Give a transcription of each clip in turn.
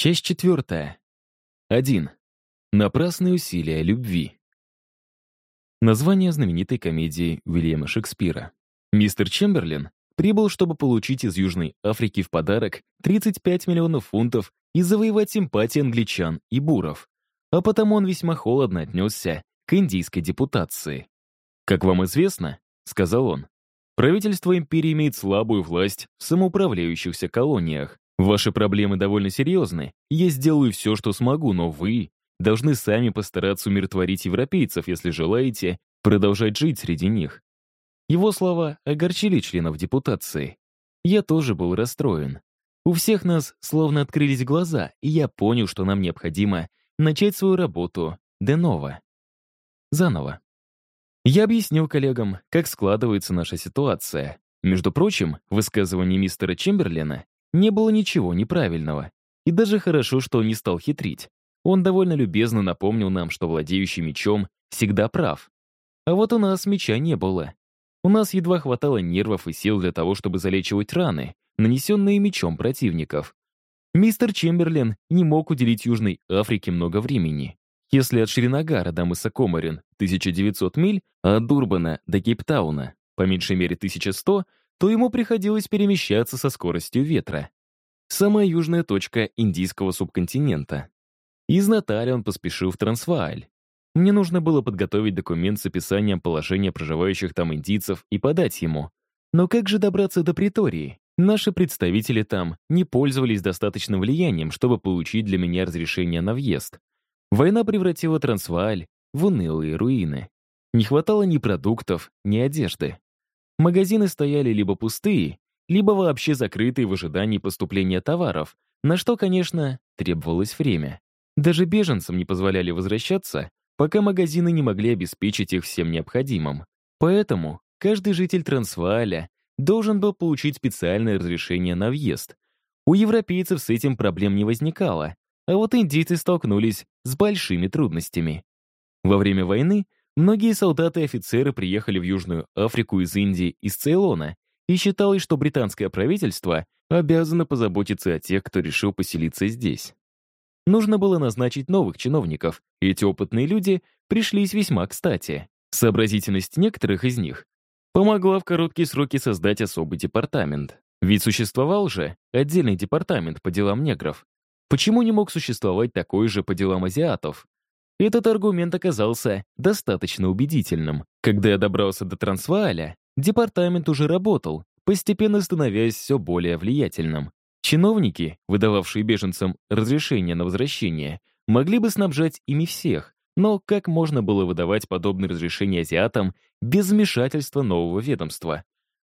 Часть четвертая. Один. Напрасные усилия любви. Название знаменитой комедии Уильяма Шекспира. Мистер Чемберлин прибыл, чтобы получить из Южной Африки в подарок 35 миллионов фунтов и завоевать симпатии англичан и буров. А потому он весьма холодно отнесся к индийской депутации. «Как вам известно, — сказал он, — правительство империи имеет слабую власть в самоуправляющихся колониях, Ваши проблемы довольно серьезны. Я сделаю все, что смогу, но вы должны сами постараться умиротворить европейцев, если желаете продолжать жить среди них. Его слова огорчили членов депутации. Я тоже был расстроен. У всех нас словно открылись глаза, и я понял, что нам необходимо начать свою работу де ново. Заново. Я объяснил коллегам, как складывается наша ситуация. Между прочим, в высказывании мистера Чемберлина не было ничего неправильного. И даже хорошо, что он не стал хитрить. Он довольно любезно напомнил нам, что владеющий мечом всегда прав. А вот у нас меча не было. У нас едва хватало нервов и сил для того, чтобы залечивать раны, нанесенные мечом противников. Мистер Чемберлен не мог уделить Южной Африке много времени. Если от Шринагара до мыса Комарин 1900 миль, а от Дурбана до Кейптауна по меньшей мере 1100, то ему приходилось перемещаться со скоростью ветра. Самая южная точка индийского субконтинента. Из Натали он поспешил в Трансвааль. Мне нужно было подготовить документ с описанием положения проживающих там индийцев и подать ему. Но как же добраться до Притории? Наши представители там не пользовались достаточным влиянием, чтобы получить для меня разрешение на въезд. Война превратила Трансвааль в унылые руины. Не хватало ни продуктов, ни одежды. Магазины стояли либо пустые, либо вообще закрытые в ожидании поступления товаров, на что, конечно, требовалось время. Даже беженцам не позволяли возвращаться, пока магазины не могли обеспечить их всем необходимым. Поэтому каждый житель Трансвааля должен был получить специальное разрешение на въезд. У европейцев с этим проблем не возникало, а вот индийцы столкнулись с большими трудностями. Во время войны Многие солдаты и офицеры приехали в Южную Африку из Индии, из Цейлона, и считалось, что британское правительство обязано позаботиться о тех, кто решил поселиться здесь. Нужно было назначить новых чиновников, и эти опытные люди пришлись весьма кстати. Сообразительность некоторых из них помогла в короткие сроки создать особый департамент. Ведь существовал же отдельный департамент по делам негров. Почему не мог существовать такой же по делам азиатов? Этот аргумент оказался достаточно убедительным. Когда я добрался до Трансвааля, департамент уже работал, постепенно становясь все более влиятельным. Чиновники, выдававшие беженцам разрешение на возвращение, могли бы снабжать ими всех, но как можно было выдавать подобные разрешения азиатам без вмешательства нового ведомства?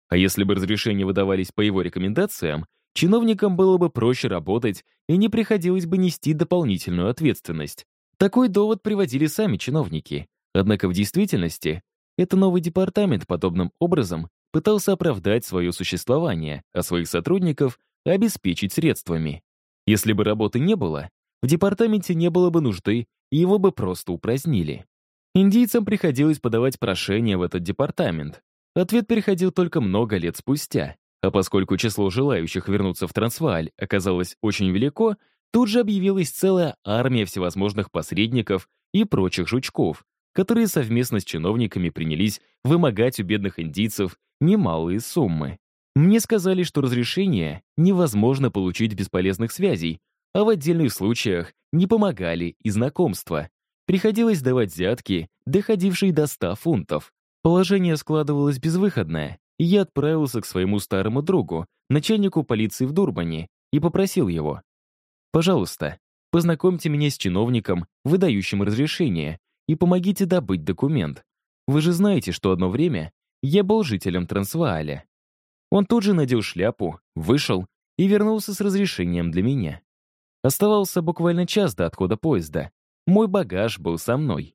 А если бы разрешения выдавались по его рекомендациям, чиновникам было бы проще работать и не приходилось бы нести дополнительную ответственность. Такой довод приводили сами чиновники. Однако в действительности это новый департамент подобным образом пытался оправдать свое существование, а своих сотрудников обеспечить средствами. Если бы работы не было, в департаменте не было бы нужды, и его бы просто упразднили. Индийцам приходилось подавать прошение в этот департамент. Ответ приходил только много лет спустя, а поскольку число желающих вернуться в Трансвааль оказалось очень велико, Тут же объявилась целая армия всевозможных посредников и прочих жучков, которые совместно с чиновниками принялись вымогать у бедных индийцев немалые суммы. Мне сказали, что разрешение невозможно получить без полезных связей, а в отдельных случаях не помогали и знакомства. Приходилось давать взятки, доходившие до 100 фунтов. Положение складывалось безвыходное, и я отправился к своему старому другу, начальнику полиции в Дурбане, и попросил его Пожалуйста, познакомьте меня с чиновником, выдающим разрешение, и помогите добыть документ. Вы же знаете, что одно время я был жителем Трансвааля. Он тут же надел шляпу, вышел и вернулся с разрешением для меня. Оставался буквально час до отхода поезда. Мой багаж был со мной.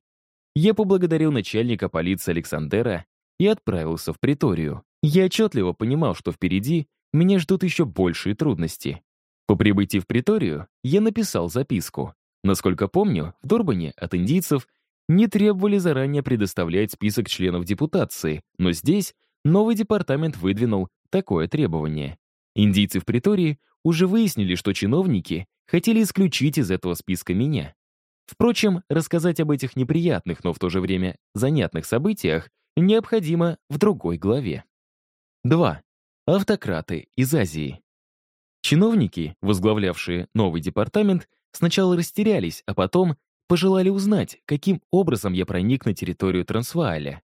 Я поблагодарил начальника полиции Александера и отправился в приторию. Я отчетливо понимал, что впереди меня ждут еще большие трудности. По прибытии в Приторию я написал записку. Насколько помню, в Дорбане от индийцев не требовали заранее предоставлять список членов депутации, но здесь новый департамент выдвинул такое требование. Индийцы в Притории уже выяснили, что чиновники хотели исключить из этого списка меня. Впрочем, рассказать об этих неприятных, но в то же время занятных событиях необходимо в другой главе. 2. Автократы из Азии. Чиновники, возглавлявшие новый департамент, сначала растерялись, а потом пожелали узнать, каким образом я проник на территорию Трансвааля.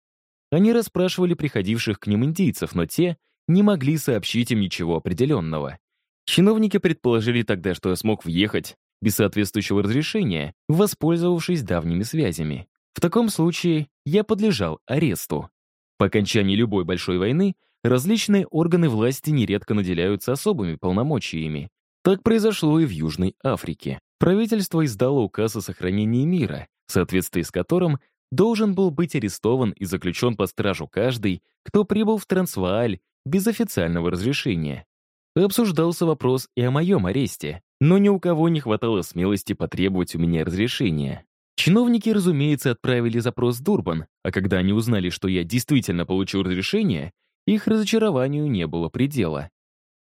Они расспрашивали приходивших к ним индийцев, но те не могли сообщить им ничего определенного. Чиновники предположили тогда, что я смог въехать без соответствующего разрешения, воспользовавшись давними связями. В таком случае я подлежал аресту. По окончании любой большой войны различные органы власти нередко наделяются особыми полномочиями. Так произошло и в Южной Африке. Правительство издало указ о сохранении мира, в соответствии с которым должен был быть арестован и заключен под стражу каждый, кто прибыл в Трансвааль без официального разрешения. Обсуждался вопрос и о моем аресте, но ни у кого не хватало смелости потребовать у меня разрешения. Чиновники, разумеется, отправили запрос в Дурбан, а когда они узнали, что я действительно получил разрешение, их разочарованию не было предела.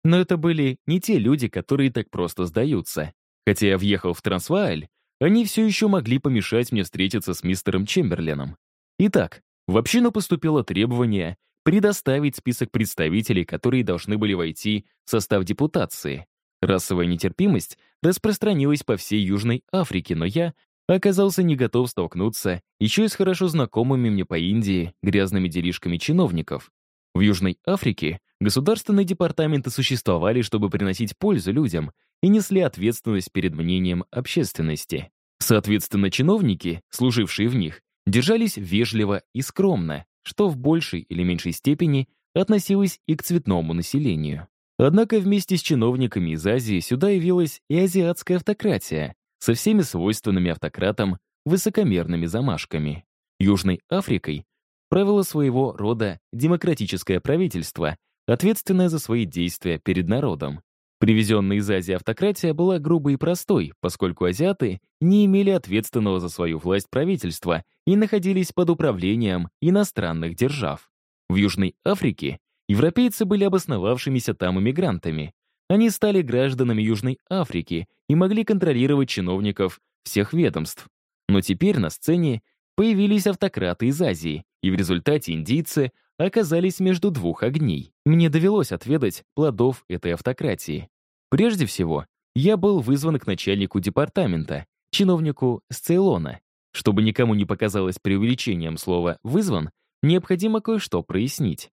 Но это были не те люди, которые так просто сдаются. Хотя я въехал в Трансвааль, они все еще могли помешать мне встретиться с мистером Чемберленом. Итак, в общину поступило требование предоставить список представителей, которые должны были войти в состав депутации. Расовая нетерпимость распространилась по всей Южной Африке, но я оказался не готов столкнуться еще и с хорошо знакомыми мне по Индии грязными делишками чиновников. В Южной Африке государственные департаменты существовали, чтобы приносить пользу людям и несли ответственность перед мнением общественности. Соответственно, чиновники, служившие в них, держались вежливо и скромно, что в большей или меньшей степени относилось и к цветному населению. Однако вместе с чиновниками из Азии сюда явилась и азиатская автократия со всеми свойственными автократам высокомерными замашками. Южной Африкой правило своего рода демократическое правительство, ответственное за свои действия перед народом. Привезенная из Азии автократия была грубой и простой, поскольку азиаты не имели ответственного за свою власть правительства и находились под управлением иностранных держав. В Южной Африке европейцы были обосновавшимися там иммигрантами. Они стали гражданами Южной Африки и могли контролировать чиновников всех ведомств. Но теперь на сцене появились автократы из Азии, и в результате индийцы оказались между двух огней. Мне довелось отведать плодов этой автократии. Прежде всего, я был вызван к начальнику департамента, чиновнику с Цейлона. Чтобы никому не показалось преувеличением слова «вызван», необходимо кое-что прояснить.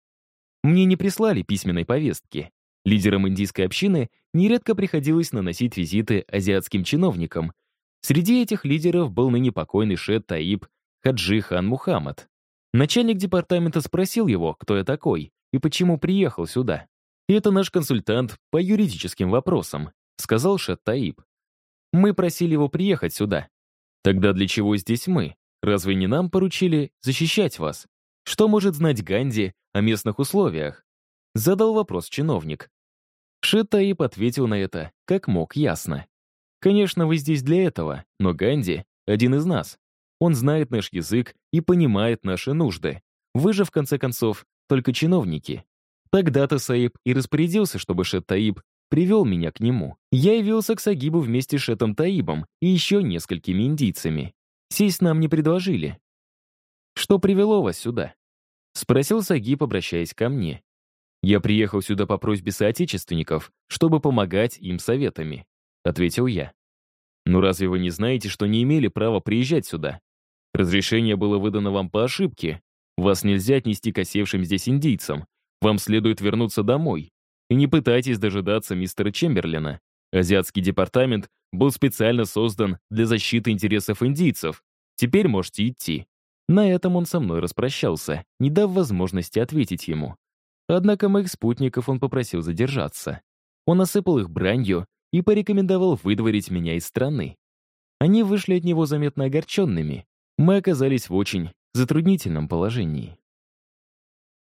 Мне не прислали письменной повестки. Лидерам индийской общины нередко приходилось наносить визиты азиатским чиновникам. Среди этих лидеров был ныне покойный Шет Таиб Хаджи Хан Мухаммад. Начальник департамента спросил его, кто я такой и почему приехал сюда. И это наш консультант по юридическим вопросам, сказал Шат Таиб. Мы просили его приехать сюда. Тогда для чего здесь мы? Разве не нам поручили защищать вас? Что может знать Ганди о местных условиях? Задал вопрос чиновник. Шет Таиб ответил на это, как мог ясно. Конечно, вы здесь для этого, но Ганди — один из нас. Он знает наш язык и понимает наши нужды. Вы же, в конце концов, только чиновники. Тогда-то Саиб и распорядился, чтобы Шет Таиб привел меня к нему. Я явился к Сагибу вместе с Шетом Таибом и еще несколькими индийцами. Сесть нам не предложили. «Что привело вас сюда?» — спросил Сагиб, обращаясь ко мне. «Я приехал сюда по просьбе соотечественников, чтобы помогать им советами», — ответил я. «Ну разве вы не знаете, что не имели права приезжать сюда? Разрешение было выдано вам по ошибке. Вас нельзя отнести к осевшим здесь индийцам. Вам следует вернуться домой. И не пытайтесь дожидаться мистера Чемберлина. Азиатский департамент был специально создан для защиты интересов индийцев. Теперь можете идти». На этом он со мной распрощался, не дав возможности ответить ему. Однако моих спутников он попросил задержаться. Он осыпал их бранью и порекомендовал выдворить меня из страны. Они вышли от него заметно огорченными, мы оказались в очень затруднительном положении.